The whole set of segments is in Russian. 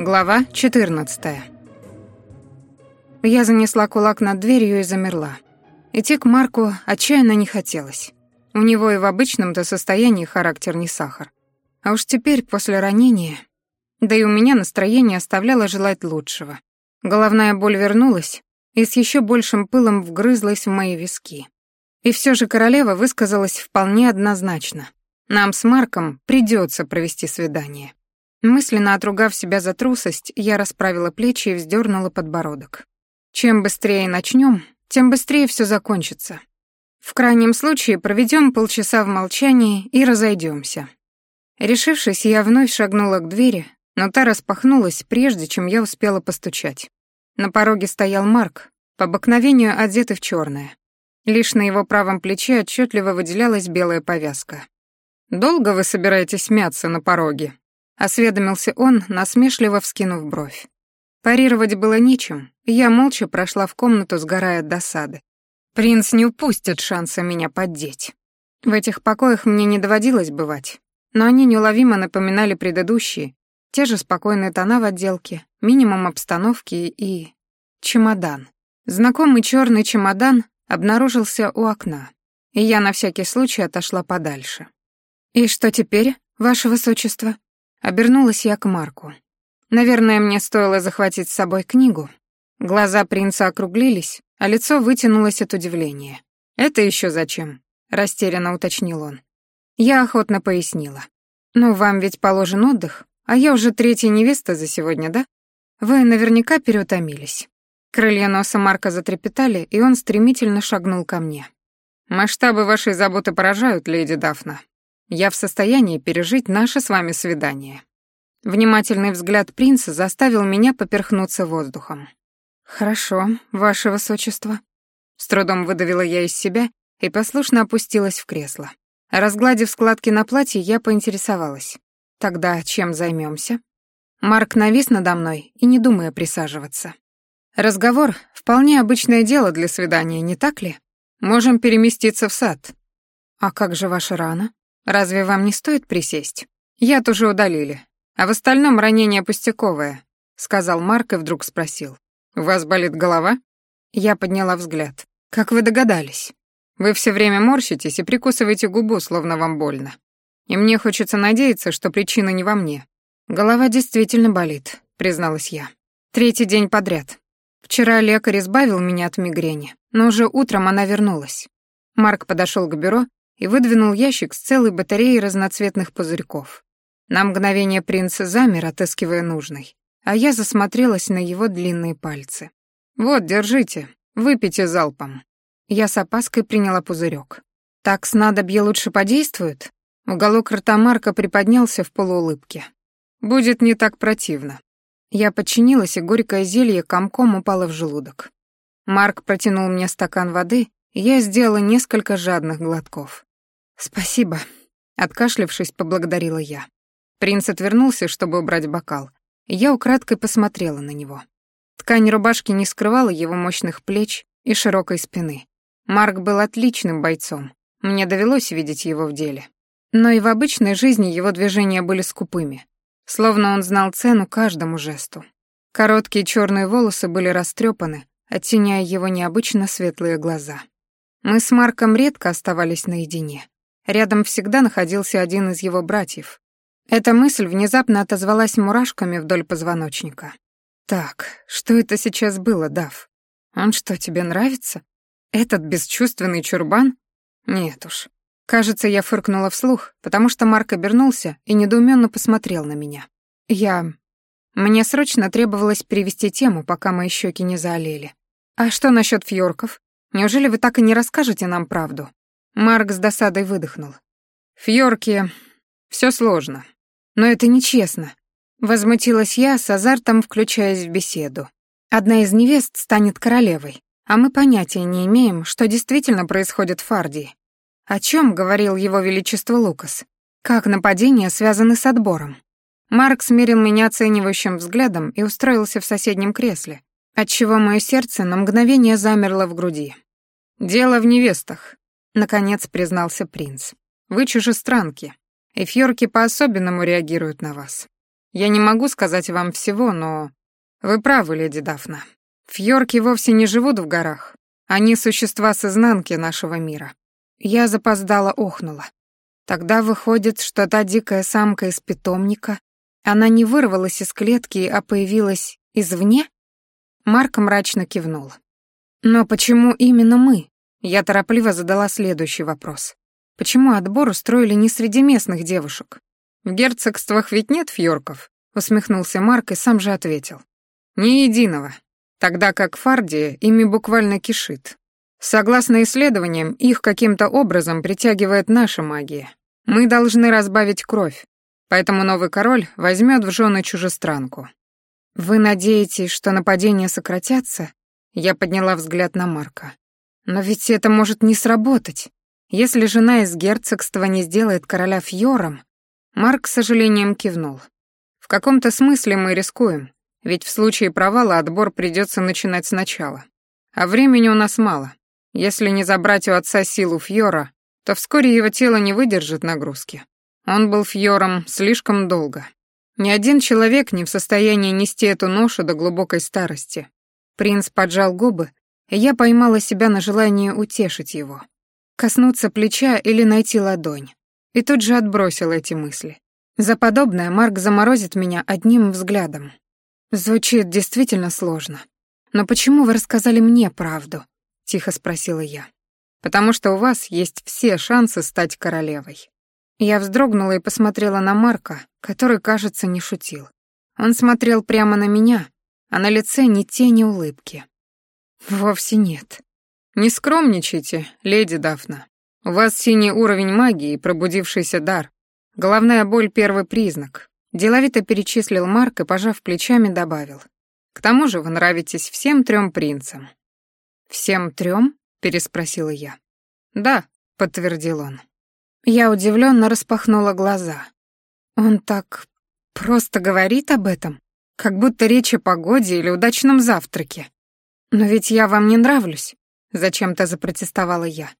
Глава 14. Я занесла кулак над дверью и замерла. Идти к Марку отчаянно не хотелось. У него и в обычном-то состоянии характер не сахар. А уж теперь, после ранения... Да и у меня настроение оставляло желать лучшего. Головная боль вернулась и с еще большим пылом вгрызлась в мои виски. И все же королева высказалась вполне однозначно. Нам с Марком придется провести свидание. Мысленно отругав себя за трусость, я расправила плечи и вздернула подбородок. Чем быстрее начнем, тем быстрее все закончится. В крайнем случае проведем полчаса в молчании и разойдемся. Решившись, я вновь шагнула к двери, но та распахнулась, прежде чем я успела постучать. На пороге стоял Марк, по обыкновению одетый в черное. Лишь на его правом плече отчетливо выделялась белая повязка. «Долго вы собираетесь мяться на пороге?» Осведомился он, насмешливо вскинув бровь. Парировать было нечем, я молча прошла в комнату, сгорая от досады. Принц не упустит шанса меня поддеть. В этих покоях мне не доводилось бывать, но они неуловимо напоминали предыдущие, те же спокойные тона в отделке, минимум обстановки и... чемодан. Знакомый черный чемодан обнаружился у окна, и я на всякий случай отошла подальше. «И что теперь, ваше высочество?» Обернулась я к Марку. Наверное, мне стоило захватить с собой книгу. Глаза принца округлились, а лицо вытянулось от удивления. «Это еще зачем?» — растерянно уточнил он. Я охотно пояснила. «Ну, вам ведь положен отдых, а я уже третья невеста за сегодня, да? Вы наверняка переутомились». Крылья носа Марка затрепетали, и он стремительно шагнул ко мне. «Масштабы вашей заботы поражают, леди Дафна. Я в состоянии пережить наше с вами свидание. Внимательный взгляд принца заставил меня поперхнуться воздухом. Хорошо, ваше высочество. С трудом выдавила я из себя и послушно опустилась в кресло. Разгладив складки на платье, я поинтересовалась. Тогда чем займемся? Марк навис надо мной и не думая присаживаться. Разговор — вполне обычное дело для свидания, не так ли? Можем переместиться в сад. А как же ваша рана? Разве вам не стоит присесть? Яд уже удалили. А в остальном ранение пустяковое, сказал Марк и вдруг спросил. У вас болит голова? Я подняла взгляд. Как вы догадались? Вы все время морщитесь и прикусываете губу, словно вам больно. И мне хочется надеяться, что причина не во мне. Голова действительно болит, призналась я. Третий день подряд. Вчера лекарь избавил меня от мигрени, но уже утром она вернулась. Марк подошел к бюро и выдвинул ящик с целой батареей разноцветных пузырьков. На мгновение принц замер, отыскивая нужный, а я засмотрелась на его длинные пальцы. «Вот, держите, выпейте залпом». Я с опаской приняла пузырек. «Так снадобье лучше подействует?» Уголок рта Марка приподнялся в полуулыбке. «Будет не так противно». Я подчинилась, и горькое зелье комком упало в желудок. Марк протянул мне стакан воды, и я сделала несколько жадных глотков. «Спасибо», — откашлившись, поблагодарила я. Принц отвернулся, чтобы убрать бокал, я украдкой посмотрела на него. Ткань рубашки не скрывала его мощных плеч и широкой спины. Марк был отличным бойцом, мне довелось видеть его в деле. Но и в обычной жизни его движения были скупыми, словно он знал цену каждому жесту. Короткие черные волосы были растрепаны, оттеняя его необычно светлые глаза. Мы с Марком редко оставались наедине. Рядом всегда находился один из его братьев. Эта мысль внезапно отозвалась мурашками вдоль позвоночника. «Так, что это сейчас было, Дав? Он что, тебе нравится? Этот бесчувственный чурбан? Нет уж. Кажется, я фыркнула вслух, потому что Марк обернулся и недоуменно посмотрел на меня. Я... Мне срочно требовалось перевести тему, пока мои щеки не заолели. А что насчет фьорков? Неужели вы так и не расскажете нам правду? Марк с досадой выдохнул. «Фьорки, все сложно. Но это нечестно». Возмутилась я, с азартом включаясь в беседу. Одна из невест станет королевой, а мы понятия не имеем, что действительно происходит в Фардии. О чем говорил его величество Лукас? Как нападения связаны с отбором? Марк смерил меня оценивающим взглядом и устроился в соседнем кресле, отчего мое сердце на мгновение замерло в груди. «Дело в невестах», Наконец признался принц. Вы чужестранки, и фьорки по-особенному реагируют на вас. Я не могу сказать вам всего, но... Вы правы, леди Дафна. Фьорки вовсе не живут в горах. Они существа с изнанки нашего мира. Я запоздала охнула. Тогда выходит, что та дикая самка из питомника, она не вырвалась из клетки, а появилась извне? Марк мрачно кивнул. Но почему именно мы? Я торопливо задала следующий вопрос. Почему отбор устроили не среди местных девушек? В герцогствах ведь нет фьорков, усмехнулся Марк и сам же ответил. Ни единого, тогда как Фардия ими буквально кишит. Согласно исследованиям, их каким-то образом притягивает наша магия. Мы должны разбавить кровь, поэтому новый король возьмет в жены чужестранку. Вы надеетесь, что нападения сократятся? Я подняла взгляд на Марка. Но ведь это может не сработать. Если жена из герцогства не сделает короля Фьором... Марк с сожалением кивнул. В каком-то смысле мы рискуем, ведь в случае провала отбор придется начинать сначала. А времени у нас мало. Если не забрать у отца силу Фьора, то вскоре его тело не выдержит нагрузки. Он был Фьором слишком долго. Ни один человек не в состоянии нести эту ношу до глубокой старости. Принц поджал губы, я поймала себя на желание утешить его. Коснуться плеча или найти ладонь. И тут же отбросила эти мысли. За подобное Марк заморозит меня одним взглядом. Звучит действительно сложно. Но почему вы рассказали мне правду? Тихо спросила я. Потому что у вас есть все шансы стать королевой. Я вздрогнула и посмотрела на Марка, который, кажется, не шутил. Он смотрел прямо на меня, а на лице ни тени улыбки. Вовсе нет. Не скромничайте, леди Дафна. У вас синий уровень магии и пробудившийся дар. Головная боль — первый признак. Деловито перечислил Марк и, пожав плечами, добавил. К тому же вы нравитесь всем трем принцам. Всем трем? переспросила я. Да, подтвердил он. Я удивленно распахнула глаза. Он так просто говорит об этом, как будто речь о погоде или удачном завтраке. Но ведь я вам не нравлюсь, зачем-то запротестовала я.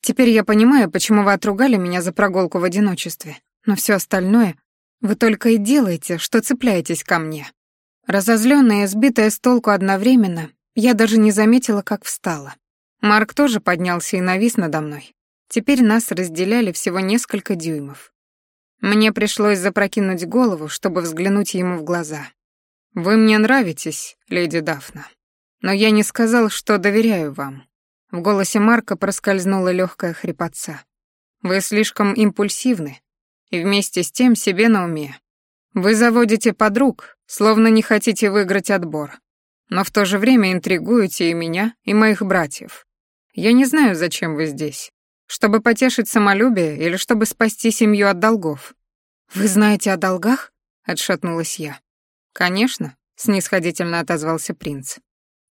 Теперь я понимаю, почему вы отругали меня за прогулку в одиночестве, но все остальное вы только и делаете, что цепляетесь ко мне. Разозлённая и сбитая с толку одновременно, я даже не заметила, как встала. Марк тоже поднялся и навис надо мной. Теперь нас разделяли всего несколько дюймов. Мне пришлось запрокинуть голову, чтобы взглянуть ему в глаза. «Вы мне нравитесь, леди Дафна, но я не сказал, что доверяю вам. В голосе Марка проскользнула легкая хрипотца. «Вы слишком импульсивны и вместе с тем себе на уме. Вы заводите подруг, словно не хотите выиграть отбор, но в то же время интригуете и меня, и моих братьев. Я не знаю, зачем вы здесь. Чтобы потешить самолюбие или чтобы спасти семью от долгов?» «Вы знаете о долгах?» — отшатнулась я. «Конечно», — снисходительно отозвался принц.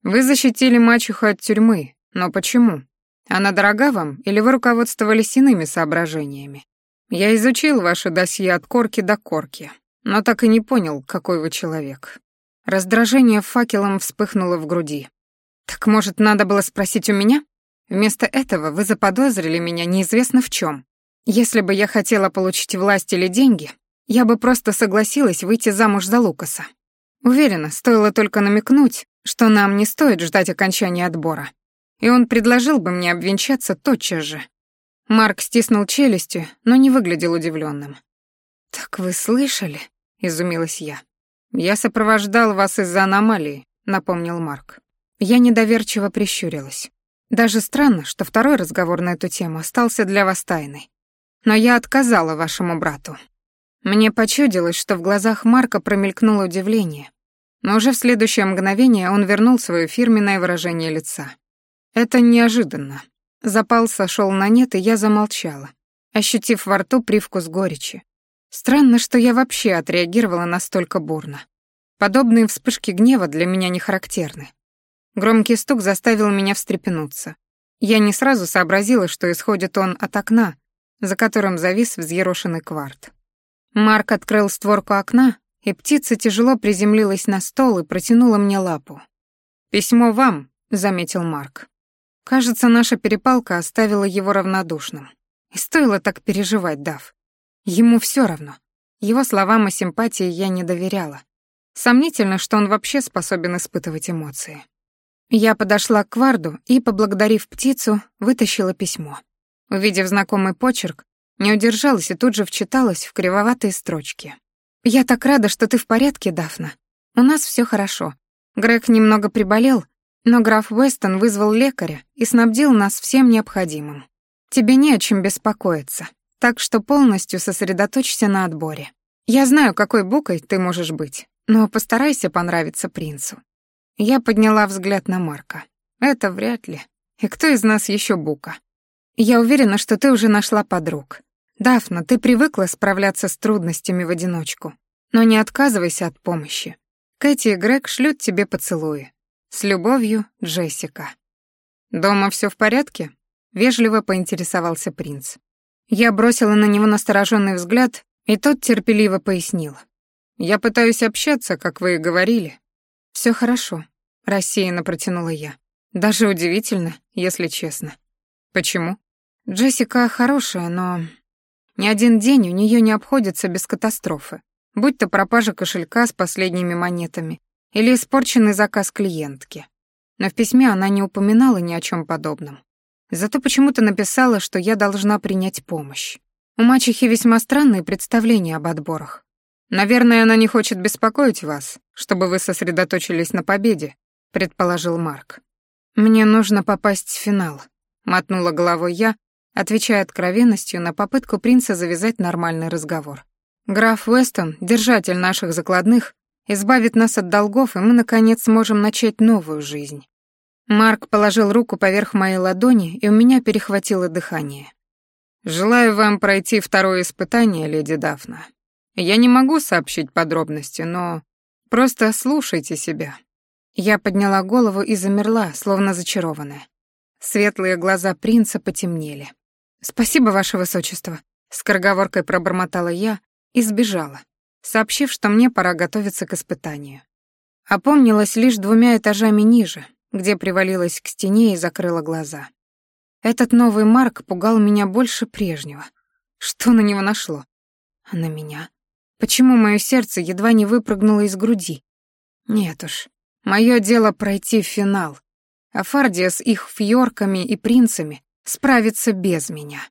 «Вы защитили мачеху от тюрьмы, но почему? Она дорога вам или вы руководствовались иными соображениями? Я изучил ваше досье от корки до корки, но так и не понял, какой вы человек. Раздражение факелом вспыхнуло в груди. Так может, надо было спросить у меня? Вместо этого вы заподозрили меня неизвестно в чем. Если бы я хотела получить власть или деньги, я бы просто согласилась выйти замуж за Лукаса. Уверена, стоило только намекнуть, что нам не стоит ждать окончания отбора и он предложил бы мне обвенчаться тотчас же. Марк стиснул челюсти, но не выглядел удивленным. «Так вы слышали?» — изумилась я. «Я сопровождал вас из-за аномалии», — напомнил Марк. Я недоверчиво прищурилась. Даже странно, что второй разговор на эту тему остался для вас тайной. Но я отказала вашему брату. Мне почудилось, что в глазах Марка промелькнуло удивление, но уже в следующее мгновение он вернул свое фирменное выражение лица. Это неожиданно. Запал сошел на нет, и я замолчала, ощутив во рту привкус горечи. Странно, что я вообще отреагировала настолько бурно. Подобные вспышки гнева для меня не характерны. Громкий стук заставил меня встрепенуться. Я не сразу сообразила, что исходит он от окна, за которым завис взъерошенный кварт. Марк открыл створку окна, и птица тяжело приземлилась на стол и протянула мне лапу. «Письмо вам», — заметил Марк. Кажется, наша перепалка оставила его равнодушным. И стоило так переживать, Дав. Ему все равно. Его словам о симпатии я не доверяла. Сомнительно, что он вообще способен испытывать эмоции. Я подошла к Кварду и, поблагодарив птицу, вытащила письмо. Увидев знакомый почерк, не удержалась и тут же вчиталась в кривоватые строчки. «Я так рада, что ты в порядке, Дафна. У нас все хорошо. Грег немного приболел, но граф Уэстон вызвал лекаря и снабдил нас всем необходимым. Тебе не о чем беспокоиться, так что полностью сосредоточься на отборе. Я знаю, какой букой ты можешь быть, но постарайся понравиться принцу». Я подняла взгляд на Марка. «Это вряд ли. И кто из нас еще бука?» «Я уверена, что ты уже нашла подруг. Дафна, ты привыкла справляться с трудностями в одиночку, но не отказывайся от помощи. Кэти и Грег шлют тебе поцелуи. С любовью, Джессика». «Дома все в порядке?» — вежливо поинтересовался принц. Я бросила на него настороженный взгляд, и тот терпеливо пояснил. «Я пытаюсь общаться, как вы и говорили». Все хорошо», — рассеянно протянула я. «Даже удивительно, если честно». «Почему?» «Джессика хорошая, но ни один день у нее не обходится без катастрофы. Будь то пропажа кошелька с последними монетами или испорченный заказ клиентки. Но в письме она не упоминала ни о чем подобном. Зато почему-то написала, что я должна принять помощь. У мачехи весьма странные представления об отборах. Наверное, она не хочет беспокоить вас, чтобы вы сосредоточились на победе, предположил Марк. Мне нужно попасть в финал, мотнула головой я, отвечая откровенностью на попытку принца завязать нормальный разговор. Граф Уэстон, держатель наших закладных, избавит нас от долгов, и мы наконец сможем начать новую жизнь. Марк положил руку поверх моей ладони, и у меня перехватило дыхание. «Желаю вам пройти второе испытание, леди Дафна. Я не могу сообщить подробности, но просто слушайте себя». Я подняла голову и замерла, словно зачарованная. Светлые глаза принца потемнели. «Спасибо, ваше высочество», — скороговоркой пробормотала я и сбежала, сообщив, что мне пора готовиться к испытанию. Опомнилась лишь двумя этажами ниже, где привалилась к стене и закрыла глаза. Этот новый Марк пугал меня больше прежнего. Что на него нашло? А на меня? Почему мое сердце едва не выпрыгнуло из груди? Нет уж, мое дело пройти в финал, а Фардия с их фьорками и принцами справится без меня.